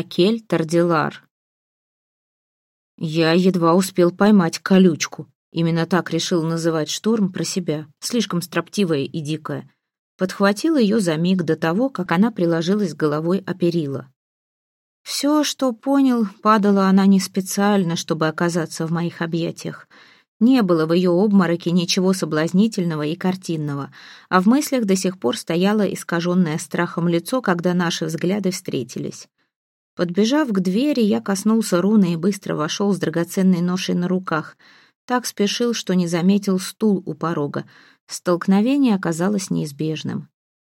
Акель Тардилар. Я едва успел поймать колючку. Именно так решил называть шторм про себя, слишком строптивая и дикая. Подхватил ее за миг до того, как она приложилась головой о перила. Все, что понял, падала она не специально, чтобы оказаться в моих объятиях. Не было в ее обмороке ничего соблазнительного и картинного, а в мыслях до сих пор стояло искаженное страхом лицо, когда наши взгляды встретились. Подбежав к двери, я коснулся руны и быстро вошел с драгоценной ношей на руках. Так спешил, что не заметил стул у порога. Столкновение оказалось неизбежным.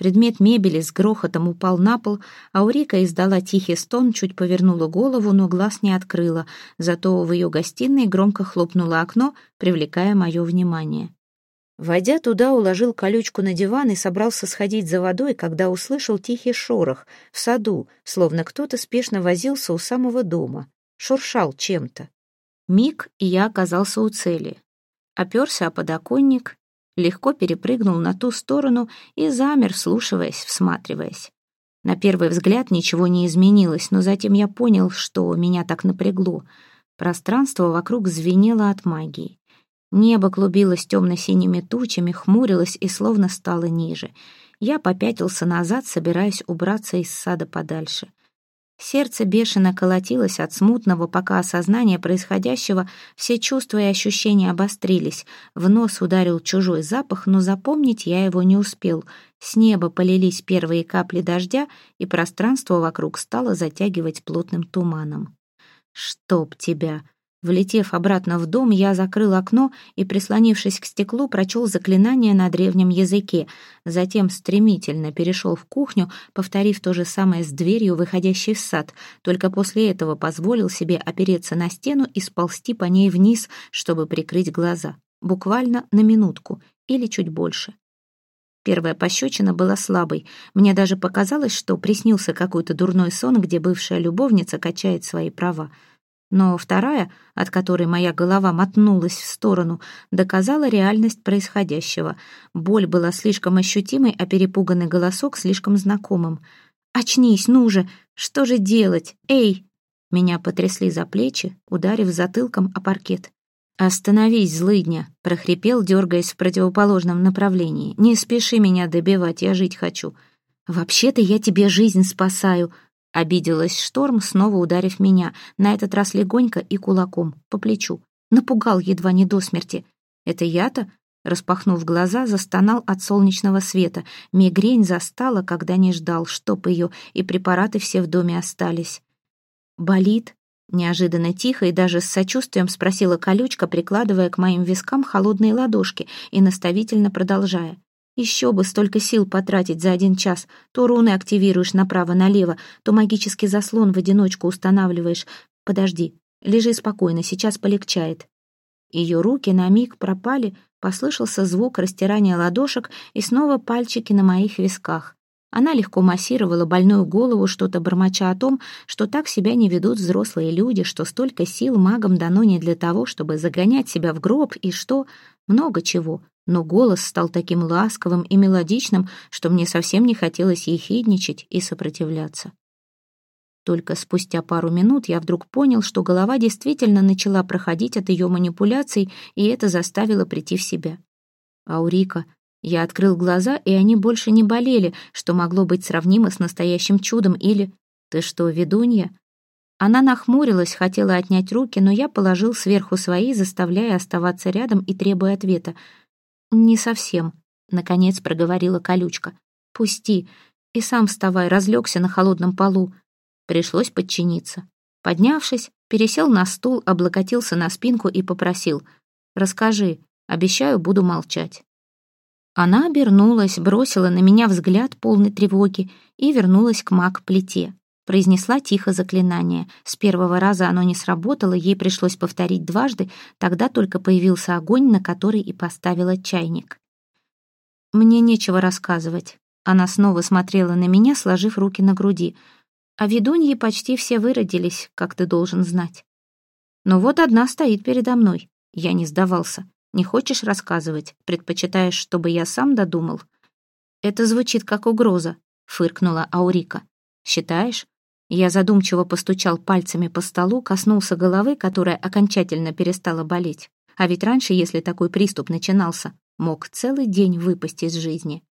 Предмет мебели с грохотом упал на пол, а Урика издала тихий стон, чуть повернула голову, но глаз не открыла, зато в ее гостиной громко хлопнуло окно, привлекая мое внимание. Войдя туда, уложил колючку на диван и собрался сходить за водой, когда услышал тихий шорох в саду, словно кто-то спешно возился у самого дома, шуршал чем-то. Миг, и я оказался у цели. Оперся о подоконник легко перепрыгнул на ту сторону и замер, слушаясь, всматриваясь. На первый взгляд ничего не изменилось, но затем я понял, что меня так напрягло. Пространство вокруг звенело от магии. Небо клубилось темно-синими тучами, хмурилось и словно стало ниже. Я попятился назад, собираясь убраться из сада подальше. Сердце бешено колотилось от смутного, пока осознания происходящего, все чувства и ощущения обострились. В нос ударил чужой запах, но запомнить я его не успел. С неба полились первые капли дождя, и пространство вокруг стало затягивать плотным туманом. «Чтоб тебя!» Влетев обратно в дом, я закрыл окно и, прислонившись к стеклу, прочел заклинание на древнем языке. Затем стремительно перешел в кухню, повторив то же самое с дверью, выходящей в сад. Только после этого позволил себе опереться на стену и сползти по ней вниз, чтобы прикрыть глаза. Буквально на минутку или чуть больше. Первая пощечина была слабой. Мне даже показалось, что приснился какой-то дурной сон, где бывшая любовница качает свои права. Но вторая, от которой моя голова мотнулась в сторону, доказала реальность происходящего. Боль была слишком ощутимой, а перепуганный голосок слишком знакомым. «Очнись, ну же! Что же делать? Эй!» Меня потрясли за плечи, ударив затылком о паркет. «Остановись, злыдня!» — прохрипел, дергаясь в противоположном направлении. «Не спеши меня добивать, я жить хочу». «Вообще-то я тебе жизнь спасаю», Обиделась шторм, снова ударив меня, на этот раз легонько и кулаком, по плечу. Напугал едва не до смерти. «Это я-то?» Распахнув глаза, застонал от солнечного света. Мигрень застала, когда не ждал, чтоб ее, и препараты все в доме остались. «Болит?» Неожиданно тихо и даже с сочувствием спросила колючка, прикладывая к моим вискам холодные ладошки и наставительно продолжая. Еще бы столько сил потратить за один час. То руны активируешь направо-налево, то магический заслон в одиночку устанавливаешь. Подожди, лежи спокойно, сейчас полегчает. Ее руки на миг пропали, послышался звук растирания ладошек и снова пальчики на моих висках. Она легко массировала больную голову, что-то бормоча о том, что так себя не ведут взрослые люди, что столько сил магам дано не для того, чтобы загонять себя в гроб, и что... много чего но голос стал таким ласковым и мелодичным, что мне совсем не хотелось ехидничать и сопротивляться. Только спустя пару минут я вдруг понял, что голова действительно начала проходить от ее манипуляций, и это заставило прийти в себя. Аурика. Я открыл глаза, и они больше не болели, что могло быть сравнимо с настоящим чудом, или «Ты что, ведунья?» Она нахмурилась, хотела отнять руки, но я положил сверху свои, заставляя оставаться рядом и требуя ответа — «Не совсем», — наконец проговорила колючка. «Пусти. И сам вставай, разлегся на холодном полу». Пришлось подчиниться. Поднявшись, пересел на стул, облокотился на спинку и попросил. «Расскажи. Обещаю, буду молчать». Она обернулась, бросила на меня взгляд полной тревоги и вернулась к маг-плите. Произнесла тихо заклинание. С первого раза оно не сработало, ей пришлось повторить дважды, тогда только появился огонь, на который и поставила чайник. «Мне нечего рассказывать». Она снова смотрела на меня, сложив руки на груди. «А ведуньи почти все выродились, как ты должен знать. Но вот одна стоит передо мной. Я не сдавался. Не хочешь рассказывать? Предпочитаешь, чтобы я сам додумал?» «Это звучит как угроза», — фыркнула Аурика. «Считаешь? Я задумчиво постучал пальцами по столу, коснулся головы, которая окончательно перестала болеть. А ведь раньше, если такой приступ начинался, мог целый день выпасть из жизни.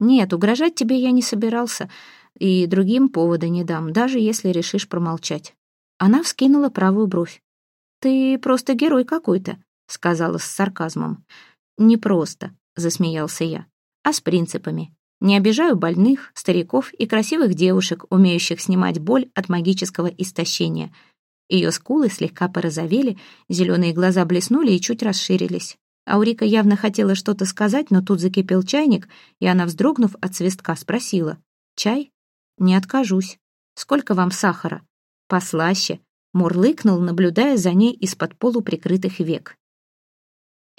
Нет, угрожать тебе я не собирался, и другим повода не дам, даже если решишь промолчать. Она вскинула правую бровь. «Ты просто герой какой-то», — сказала с сарказмом. «Не просто», — засмеялся я, — «а с принципами. Не обижаю больных, стариков и красивых девушек, умеющих снимать боль от магического истощения. Ее скулы слегка порозовели, зеленые глаза блеснули и чуть расширились. Аурика явно хотела что-то сказать, но тут закипел чайник, и она, вздрогнув от свистка, спросила. «Чай? Не откажусь. Сколько вам сахара?» «Послаще», — мурлыкнул, наблюдая за ней из-под полуприкрытых век.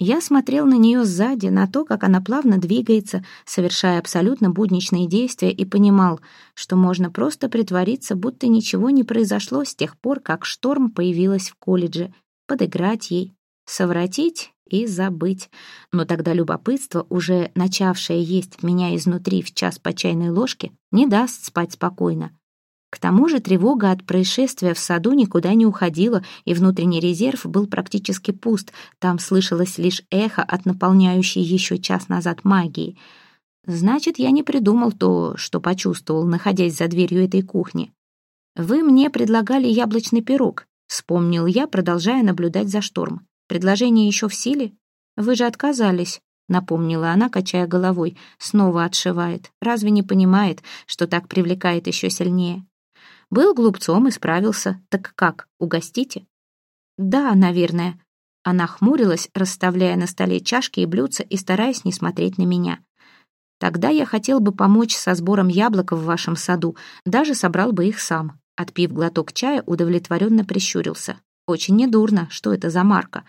Я смотрел на нее сзади, на то, как она плавно двигается, совершая абсолютно будничные действия, и понимал, что можно просто притвориться, будто ничего не произошло с тех пор, как шторм появилась в колледже, подыграть ей, совратить и забыть. Но тогда любопытство, уже начавшее есть меня изнутри в час по чайной ложке, не даст спать спокойно. К тому же тревога от происшествия в саду никуда не уходила, и внутренний резерв был практически пуст. Там слышалось лишь эхо от наполняющей еще час назад магии. Значит, я не придумал то, что почувствовал, находясь за дверью этой кухни. «Вы мне предлагали яблочный пирог», — вспомнил я, продолжая наблюдать за шторм. «Предложение еще в силе? Вы же отказались». — напомнила она, качая головой. Снова отшивает. Разве не понимает, что так привлекает еще сильнее? Был глупцом и справился. Так как, угостите? Да, наверное. Она хмурилась, расставляя на столе чашки и блюдца и стараясь не смотреть на меня. Тогда я хотел бы помочь со сбором яблок в вашем саду, даже собрал бы их сам. Отпив глоток чая, удовлетворенно прищурился. Очень недурно, что это за марка.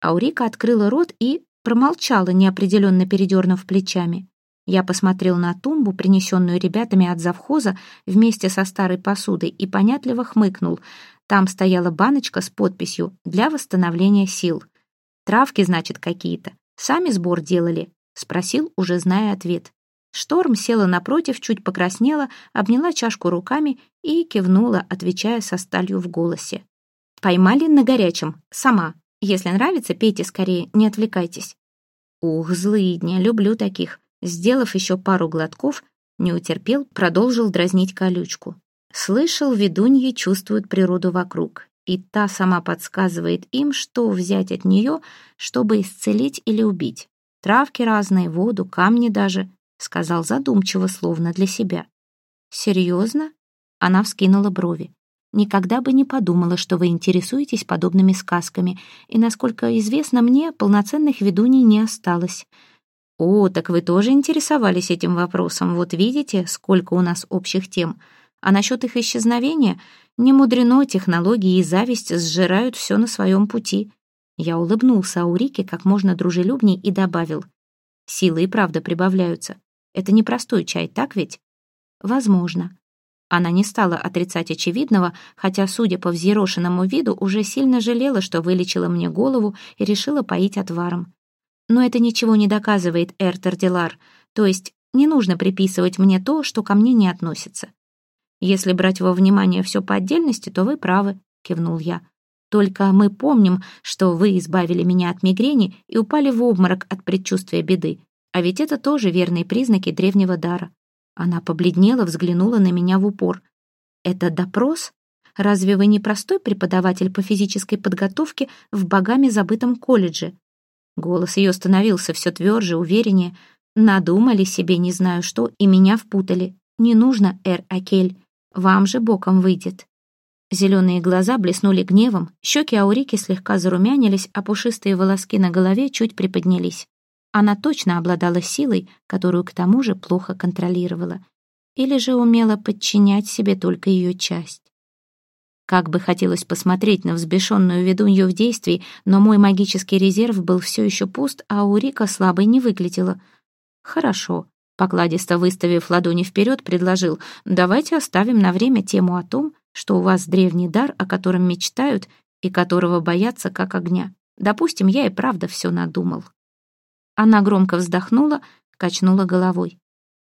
Аурика открыла рот и промолчала, неопределенно передернув плечами. Я посмотрел на тумбу, принесенную ребятами от завхоза, вместе со старой посудой, и понятливо хмыкнул. Там стояла баночка с подписью «Для восстановления сил». «Травки, значит, какие-то. Сами сбор делали?» — спросил, уже зная ответ. Шторм села напротив, чуть покраснела, обняла чашку руками и кивнула, отвечая со сталью в голосе. «Поймали на горячем. Сама. Если нравится, пейте скорее, не отвлекайтесь». «Ух, злые дня, люблю таких. Сделав еще пару глотков, не утерпел, продолжил дразнить колючку. Слышал, ведуньи чувствуют природу вокруг, и та сама подсказывает им, что взять от нее, чтобы исцелить или убить. Травки разные, воду, камни даже, сказал задумчиво, словно для себя. «Серьезно?» Она вскинула брови. «Никогда бы не подумала, что вы интересуетесь подобными сказками, и, насколько известно мне, полноценных ведуней не осталось. «О, так вы тоже интересовались этим вопросом. Вот видите, сколько у нас общих тем. А насчет их исчезновения, не мудрено, технологии и зависть сжирают все на своем пути». Я улыбнулся Аурике как можно дружелюбней и добавил. «Силы и правда прибавляются. Это не простой чай, так ведь?» «Возможно». Она не стала отрицать очевидного, хотя, судя по взъерошенному виду, уже сильно жалела, что вылечила мне голову и решила поить отваром. Но это ничего не доказывает, Эртер Дилар, то есть не нужно приписывать мне то, что ко мне не относится. Если брать во внимание все по отдельности, то вы правы, кивнул я. Только мы помним, что вы избавили меня от мигрени и упали в обморок от предчувствия беды. А ведь это тоже верные признаки древнего дара. Она побледнела, взглянула на меня в упор. «Это допрос? Разве вы не простой преподаватель по физической подготовке в богами забытом колледже? Голос ее становился все тверже, увереннее. Надумали себе не знаю что и меня впутали. Не нужно, Эр Акель, вам же боком выйдет. Зеленые глаза блеснули гневом, щеки Аурики слегка зарумянились, а пушистые волоски на голове чуть приподнялись. Она точно обладала силой, которую к тому же плохо контролировала. Или же умела подчинять себе только ее часть. Как бы хотелось посмотреть на взбешенную ведунью в действии, но мой магический резерв был все еще пуст, а у Рика слабой не выглядела. «Хорошо», — покладисто выставив ладони вперед, предложил, «давайте оставим на время тему о том, что у вас древний дар, о котором мечтают и которого боятся как огня. Допустим, я и правда все надумал». Она громко вздохнула, качнула головой.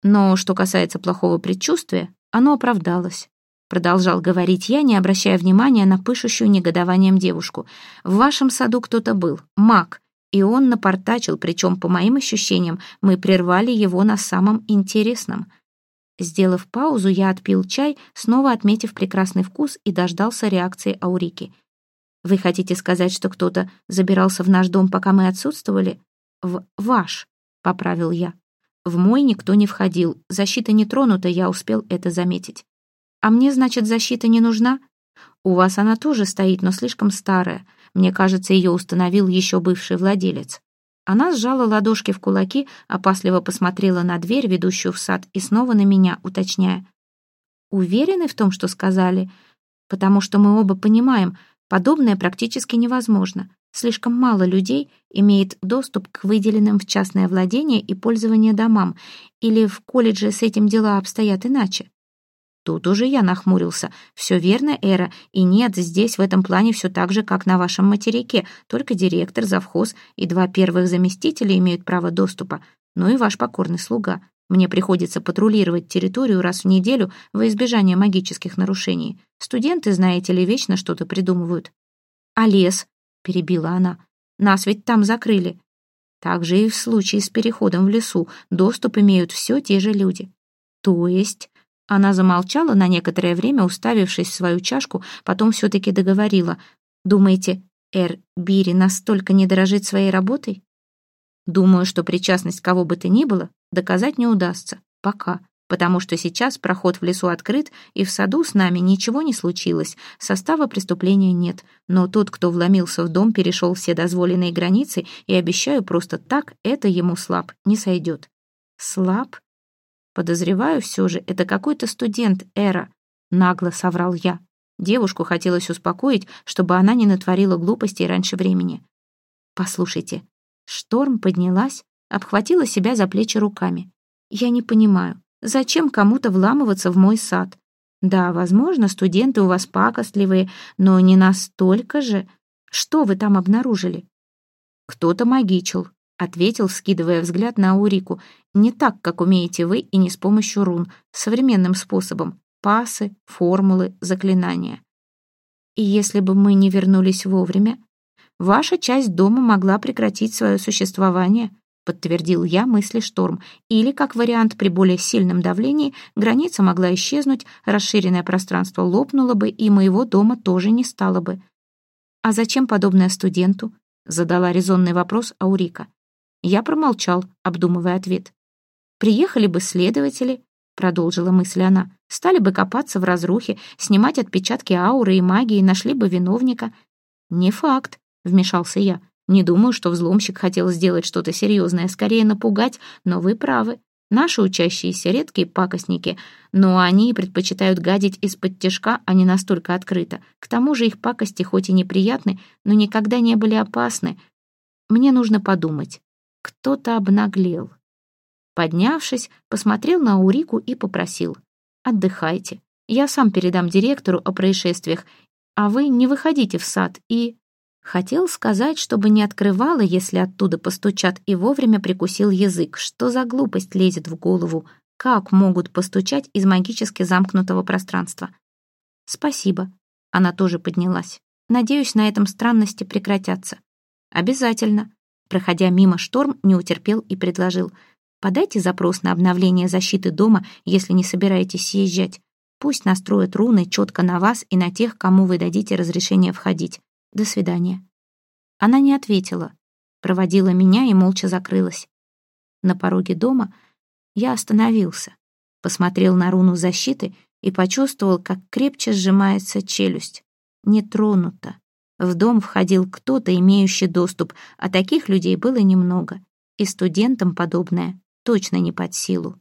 Но что касается плохого предчувствия, оно оправдалось. Продолжал говорить я, не обращая внимания на пышущую негодованием девушку. «В вашем саду кто-то был, маг, и он напортачил, причем, по моим ощущениям, мы прервали его на самом интересном». Сделав паузу, я отпил чай, снова отметив прекрасный вкус и дождался реакции Аурики. «Вы хотите сказать, что кто-то забирался в наш дом, пока мы отсутствовали?» «В ваш», — поправил я. «В мой никто не входил, защита не тронута, я успел это заметить». «А мне, значит, защита не нужна?» «У вас она тоже стоит, но слишком старая. Мне кажется, ее установил еще бывший владелец». Она сжала ладошки в кулаки, опасливо посмотрела на дверь, ведущую в сад, и снова на меня, уточняя. «Уверены в том, что сказали? Потому что мы оба понимаем, подобное практически невозможно. Слишком мало людей имеет доступ к выделенным в частное владение и пользование домам, или в колледже с этим дела обстоят иначе. Тут уже я нахмурился. Все верно, Эра, и нет, здесь в этом плане все так же, как на вашем материке. Только директор, завхоз и два первых заместителя имеют право доступа. Ну и ваш покорный слуга. Мне приходится патрулировать территорию раз в неделю во избежание магических нарушений. Студенты, знаете ли, вечно что-то придумывают. «А лес?» — перебила она. «Нас ведь там закрыли». Так же и в случае с переходом в лесу доступ имеют все те же люди. То есть она замолчала на некоторое время, уставившись в свою чашку, потом все-таки договорила. «Думаете, Эр Бири настолько не дорожит своей работой?» «Думаю, что причастность кого бы то ни было доказать не удастся. Пока. Потому что сейчас проход в лесу открыт, и в саду с нами ничего не случилось. Состава преступления нет. Но тот, кто вломился в дом, перешел все дозволенные границы, и, обещаю, просто так это ему слаб не сойдет». «Слаб?» Подозреваю все же, это какой-то студент Эра, нагло соврал я. Девушку хотелось успокоить, чтобы она не натворила глупостей раньше времени. Послушайте, шторм поднялась, обхватила себя за плечи руками. Я не понимаю, зачем кому-то вламываться в мой сад? Да, возможно, студенты у вас пакостливые, но не настолько же. Что вы там обнаружили? Кто-то магичил, ответил, вскидывая взгляд на Аурику. «Не так, как умеете вы, и не с помощью рун, современным способом. Пасы, формулы, заклинания. И если бы мы не вернулись вовремя, ваша часть дома могла прекратить свое существование», подтвердил я мысли Шторм. Или, как вариант, при более сильном давлении граница могла исчезнуть, расширенное пространство лопнуло бы, и моего дома тоже не стало бы. «А зачем подобное студенту?» задала резонный вопрос Аурика. Я промолчал, обдумывая ответ. «Приехали бы следователи», — продолжила мысль она, «стали бы копаться в разрухе, снимать отпечатки ауры и магии, нашли бы виновника». «Не факт», — вмешался я. «Не думаю, что взломщик хотел сделать что-то серьезное, скорее напугать, но вы правы. Наши учащиеся редкие пакостники, но они предпочитают гадить из-под тяжка, а не настолько открыто. К тому же их пакости хоть и неприятны, но никогда не были опасны. Мне нужно подумать. Кто-то обнаглел. Поднявшись, посмотрел на Урику и попросил. «Отдыхайте. Я сам передам директору о происшествиях, а вы не выходите в сад и...» Хотел сказать, чтобы не открывала, если оттуда постучат, и вовремя прикусил язык. Что за глупость лезет в голову? Как могут постучать из магически замкнутого пространства? «Спасибо». Она тоже поднялась. «Надеюсь, на этом странности прекратятся». «Обязательно». Проходя мимо шторм, не утерпел и предложил. «Подайте запрос на обновление защиты дома, если не собираетесь съезжать. Пусть настроят руны четко на вас и на тех, кому вы дадите разрешение входить. До свидания». Она не ответила, проводила меня и молча закрылась. На пороге дома я остановился, посмотрел на руну защиты и почувствовал, как крепче сжимается челюсть. Не тронута. В дом входил кто-то, имеющий доступ, а таких людей было немного, и студентам подобное точно не под силу.